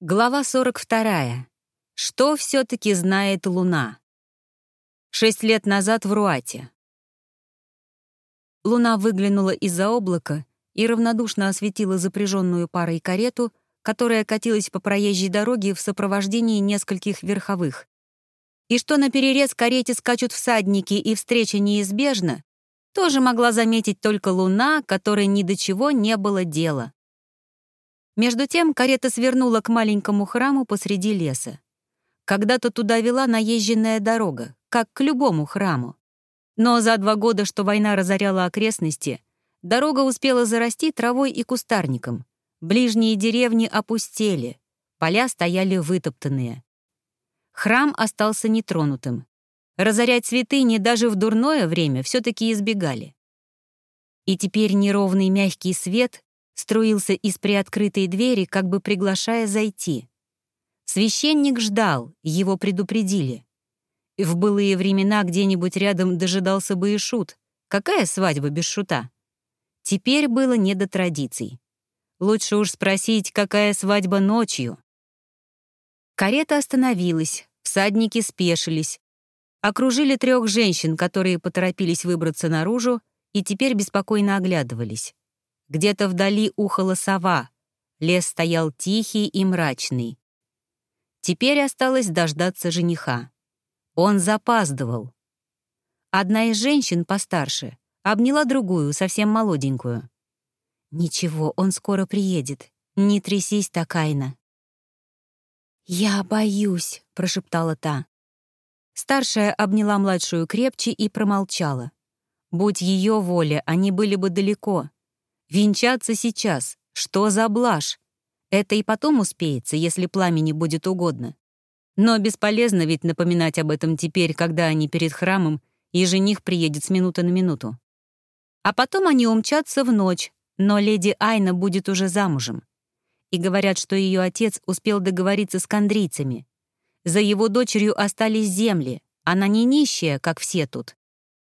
Глава 42. Что все-таки знает Луна? Шесть лет назад в Руате. Луна выглянула из-за облака и равнодушно осветила запряженную парой карету, которая катилась по проезжей дороге в сопровождении нескольких верховых. И что на перерез карете скачут всадники и встреча неизбежна, тоже могла заметить только Луна, которой ни до чего не было дела. Между тем карета свернула к маленькому храму посреди леса. Когда-то туда вела наезженная дорога, как к любому храму. Но за два года, что война разоряла окрестности, дорога успела зарасти травой и кустарником. Ближние деревни опустели, поля стояли вытоптанные. Храм остался нетронутым. Разорять святыни даже в дурное время все-таки избегали. И теперь неровный мягкий свет струился из приоткрытой двери, как бы приглашая зайти. Священник ждал, его предупредили. В былые времена где-нибудь рядом дожидался бы и шут. Какая свадьба без шута? Теперь было не до традиций. Лучше уж спросить, какая свадьба ночью. Карета остановилась, всадники спешились. Окружили трех женщин, которые поторопились выбраться наружу и теперь беспокойно оглядывались. Где-то вдали ухала сова. Лес стоял тихий и мрачный. Теперь осталось дождаться жениха. Он запаздывал. Одна из женщин постарше обняла другую, совсем молоденькую. «Ничего, он скоро приедет. Не трясись так, Айна». «Я боюсь», — прошептала та. Старшая обняла младшую крепче и промолчала. Будь ее воля, они были бы далеко. Венчаться сейчас. Что за блажь? Это и потом успеется, если пламени будет угодно. Но бесполезно ведь напоминать об этом теперь, когда они перед храмом, и жених приедет с минуты на минуту. А потом они умчатся в ночь, но леди Айна будет уже замужем. И говорят, что ее отец успел договориться с кандрийцами. За его дочерью остались земли, она не нищая, как все тут.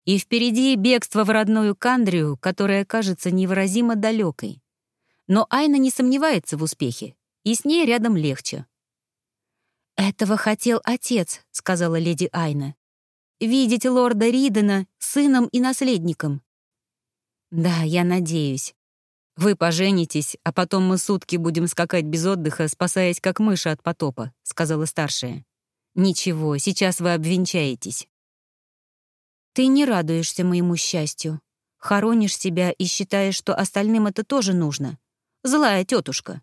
И впереди бегство в родную Кандрию, которая кажется невыразимо далекой. Но Айна не сомневается в успехе, и с ней рядом легче. «Этого хотел отец», — сказала леди Айна. «Видеть лорда Ридена сыном и наследником». «Да, я надеюсь. Вы поженитесь, а потом мы сутки будем скакать без отдыха, спасаясь как мыши от потопа», — сказала старшая. «Ничего, сейчас вы обвенчаетесь». Ты не радуешься моему счастью. Хоронишь себя и считаешь, что остальным это тоже нужно. Злая тетушка.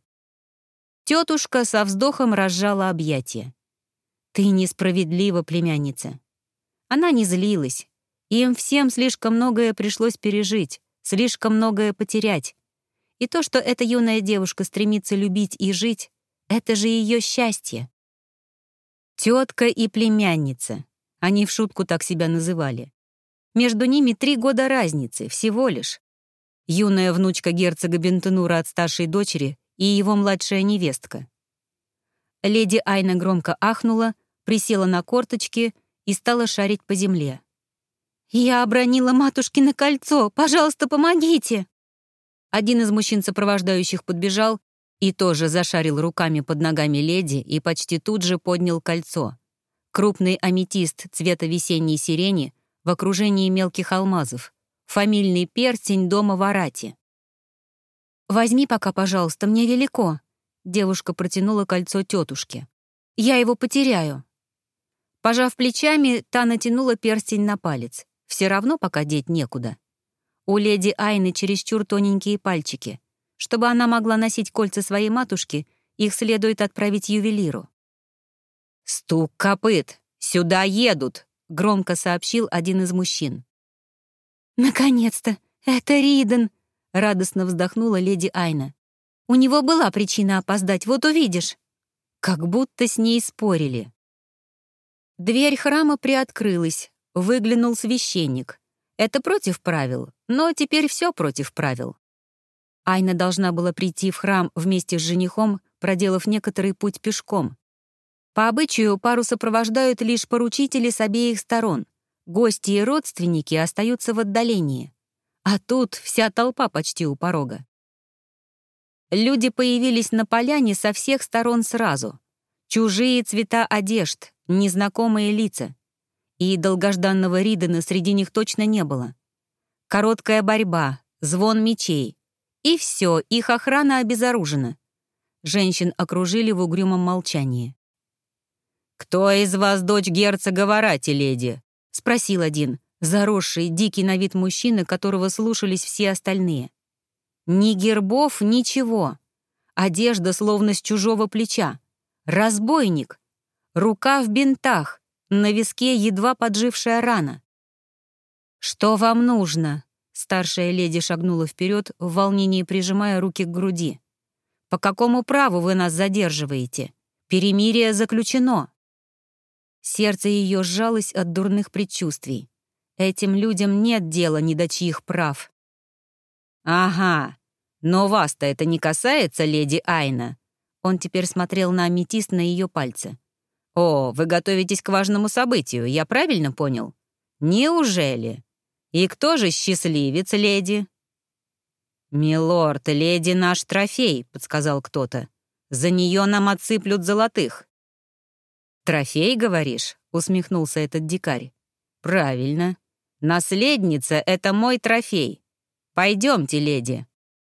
Тетушка со вздохом разжала объятия. Ты несправедлива, племянница. Она не злилась. Им всем слишком многое пришлось пережить, слишком многое потерять. И то, что эта юная девушка стремится любить и жить, это же ее счастье. Тетка и племянница. Они в шутку так себя называли. Между ними три года разницы, всего лишь. Юная внучка герцога Бентенура от старшей дочери и его младшая невестка. Леди Айна громко ахнула, присела на корточки и стала шарить по земле. «Я обронила матушкино кольцо! Пожалуйста, помогите!» Один из мужчин, сопровождающих, подбежал и тоже зашарил руками под ногами леди и почти тут же поднял кольцо. Крупный аметист цвета весенней сирени в окружении мелких алмазов. Фамильный перстень дома в Арате. «Возьми пока, пожалуйста, мне велико». Девушка протянула кольцо тетушке. «Я его потеряю». Пожав плечами, та натянула перстень на палец. Все равно пока деть некуда. У леди Айны чересчур тоненькие пальчики. Чтобы она могла носить кольца своей матушки, их следует отправить ювелиру. «Стук копыт! Сюда едут!» — громко сообщил один из мужчин. «Наконец-то! Это Риден!» — радостно вздохнула леди Айна. «У него была причина опоздать, вот увидишь!» Как будто с ней спорили. Дверь храма приоткрылась, выглянул священник. Это против правил, но теперь все против правил. Айна должна была прийти в храм вместе с женихом, проделав некоторый путь пешком. По обычаю пару сопровождают лишь поручители с обеих сторон. Гости и родственники остаются в отдалении. А тут вся толпа почти у порога. Люди появились на поляне со всех сторон сразу. Чужие цвета одежд, незнакомые лица. И долгожданного Ридена среди них точно не было. Короткая борьба, звон мечей. И все, их охрана обезоружена. Женщин окружили в угрюмом молчании. «Кто из вас дочь герцога Варати, леди?» — спросил один, заросший, дикий на вид мужчина, которого слушались все остальные. Ни гербов, ничего. Одежда словно с чужого плеча. Разбойник. Рука в бинтах, на виске едва поджившая рана. «Что вам нужно?» Старшая леди шагнула вперед, в волнении прижимая руки к груди. «По какому праву вы нас задерживаете? Перемирие заключено!» Сердце ее сжалось от дурных предчувствий. Этим людям нет дела ни до чьих прав. «Ага, но вас-то это не касается, леди Айна?» Он теперь смотрел на аметист на ее пальце. «О, вы готовитесь к важному событию, я правильно понял? Неужели? И кто же счастливец, леди?» «Милорд, леди наш трофей», — подсказал кто-то. «За нее нам отсыплют золотых». «Трофей, говоришь?» — усмехнулся этот дикарь. «Правильно. Наследница — это мой трофей. Пойдемте, леди».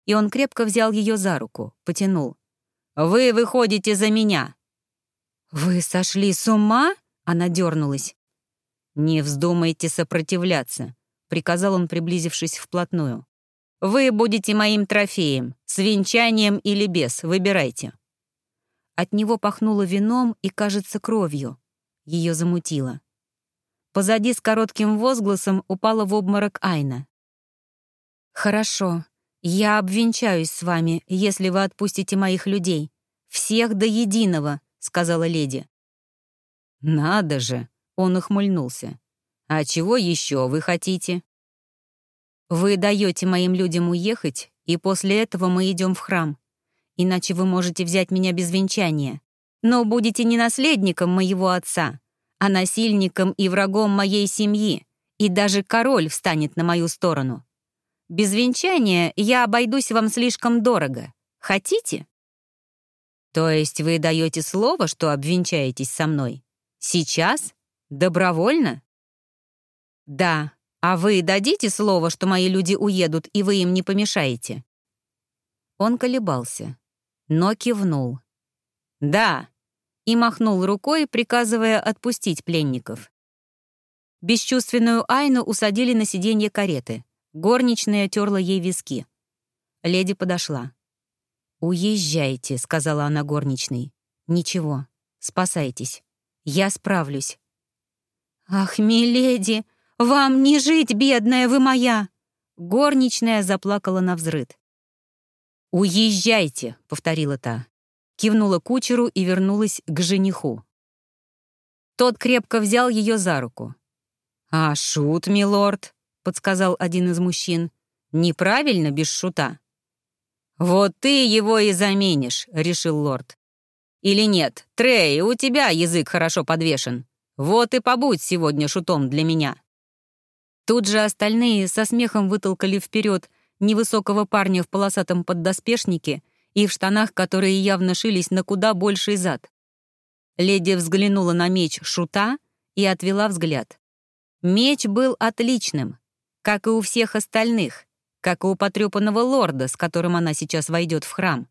И он крепко взял ее за руку, потянул. «Вы выходите за меня». «Вы сошли с ума?» — она дернулась. «Не вздумайте сопротивляться», — приказал он, приблизившись вплотную. «Вы будете моим трофеем, с венчанием или без, выбирайте». От него пахнуло вином и, кажется, кровью. Ее замутило. Позади с коротким возгласом упала в обморок Айна. «Хорошо. Я обвенчаюсь с вами, если вы отпустите моих людей. Всех до единого», — сказала леди. «Надо же!» — он ухмыльнулся. «А чего еще вы хотите?» «Вы даете моим людям уехать, и после этого мы идем в храм. Иначе вы можете взять меня без венчания. Но будете не наследником моего отца, а насильником и врагом моей семьи, и даже король встанет на мою сторону. Без венчания я обойдусь вам слишком дорого. Хотите? То есть вы даете слово, что обвенчаетесь со мной? Сейчас? Добровольно? Да. А вы дадите слово, что мои люди уедут, и вы им не помешаете? Он колебался, но кивнул. Да. И махнул рукой, приказывая отпустить пленников. Бесчувственную Айну усадили на сиденье кареты. Горничная терла ей виски. Леди подошла. «Уезжайте», — сказала она горничной. «Ничего, спасайтесь. Я справлюсь». «Ах, миледи, вам не жить, бедная вы моя!» Горничная заплакала на взрыд. «Уезжайте», — повторила та. Кивнула кучеру и вернулась к жениху. Тот крепко взял ее за руку. «А шут, милорд?» подсказал один из мужчин. «Неправильно без шута». «Вот ты его и заменишь», — решил лорд. «Или нет, Трей, у тебя язык хорошо подвешен. Вот и побудь сегодня шутом для меня». Тут же остальные со смехом вытолкали вперед невысокого парня в полосатом поддоспешнике и в штанах, которые явно шились на куда больший зад. Леди взглянула на меч шута и отвела взгляд. Меч был отличным, как и у всех остальных, как и у потрепанного лорда, с которым она сейчас войдет в храм.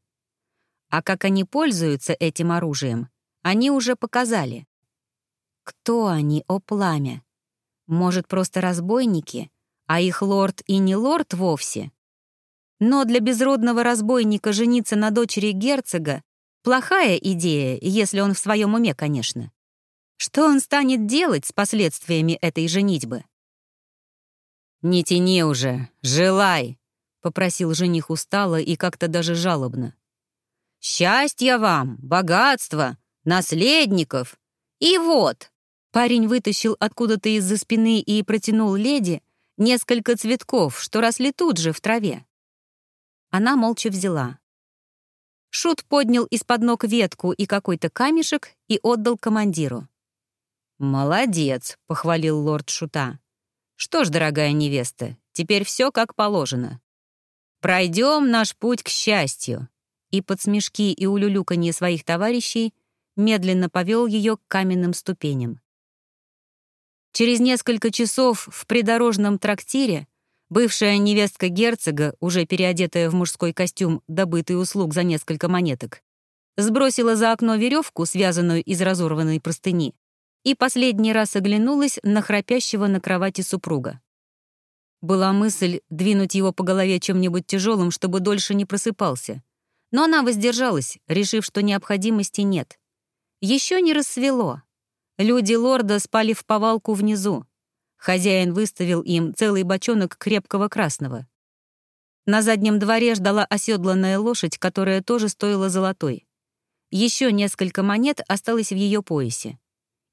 А как они пользуются этим оружием, они уже показали. Кто они, о пламя? Может, просто разбойники, а их лорд и не лорд вовсе? Но для безродного разбойника жениться на дочери герцога — плохая идея, если он в своем уме, конечно. Что он станет делать с последствиями этой женитьбы? «Не тяни уже, желай!» — попросил жених устало и как-то даже жалобно. «Счастья вам, богатства, наследников! И вот!» Парень вытащил откуда-то из-за спины и протянул леди несколько цветков, что росли тут же в траве. Она молча взяла. Шут поднял из-под ног ветку и какой-то камешек и отдал командиру. «Молодец», — похвалил лорд Шута. Что ж, дорогая невеста, теперь все как положено. Пройдем наш путь к счастью. и под смешки и улюлюканье своих товарищей медленно повел ее к каменным ступеням. Через несколько часов в придорожном трактире бывшая невестка герцога, уже переодетая в мужской костюм, добытый услуг за несколько монеток, сбросила за окно веревку, связанную из разорванной простыни, и последний раз оглянулась на храпящего на кровати супруга. Была мысль двинуть его по голове чем-нибудь тяжелым, чтобы дольше не просыпался. Но она воздержалась, решив, что необходимости нет. Еще не рассвело, Люди лорда спали в повалку внизу. Хозяин выставил им целый бочонок крепкого красного. На заднем дворе ждала оседланная лошадь, которая тоже стоила золотой. Еще несколько монет осталось в ее поясе.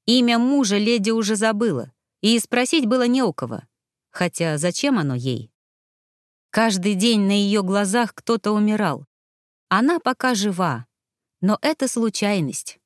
Имя мужа леди уже забыла, и спросить было не у кого. Хотя зачем оно ей? Каждый день на ее глазах кто-то умирал. Она пока жива, но это случайность.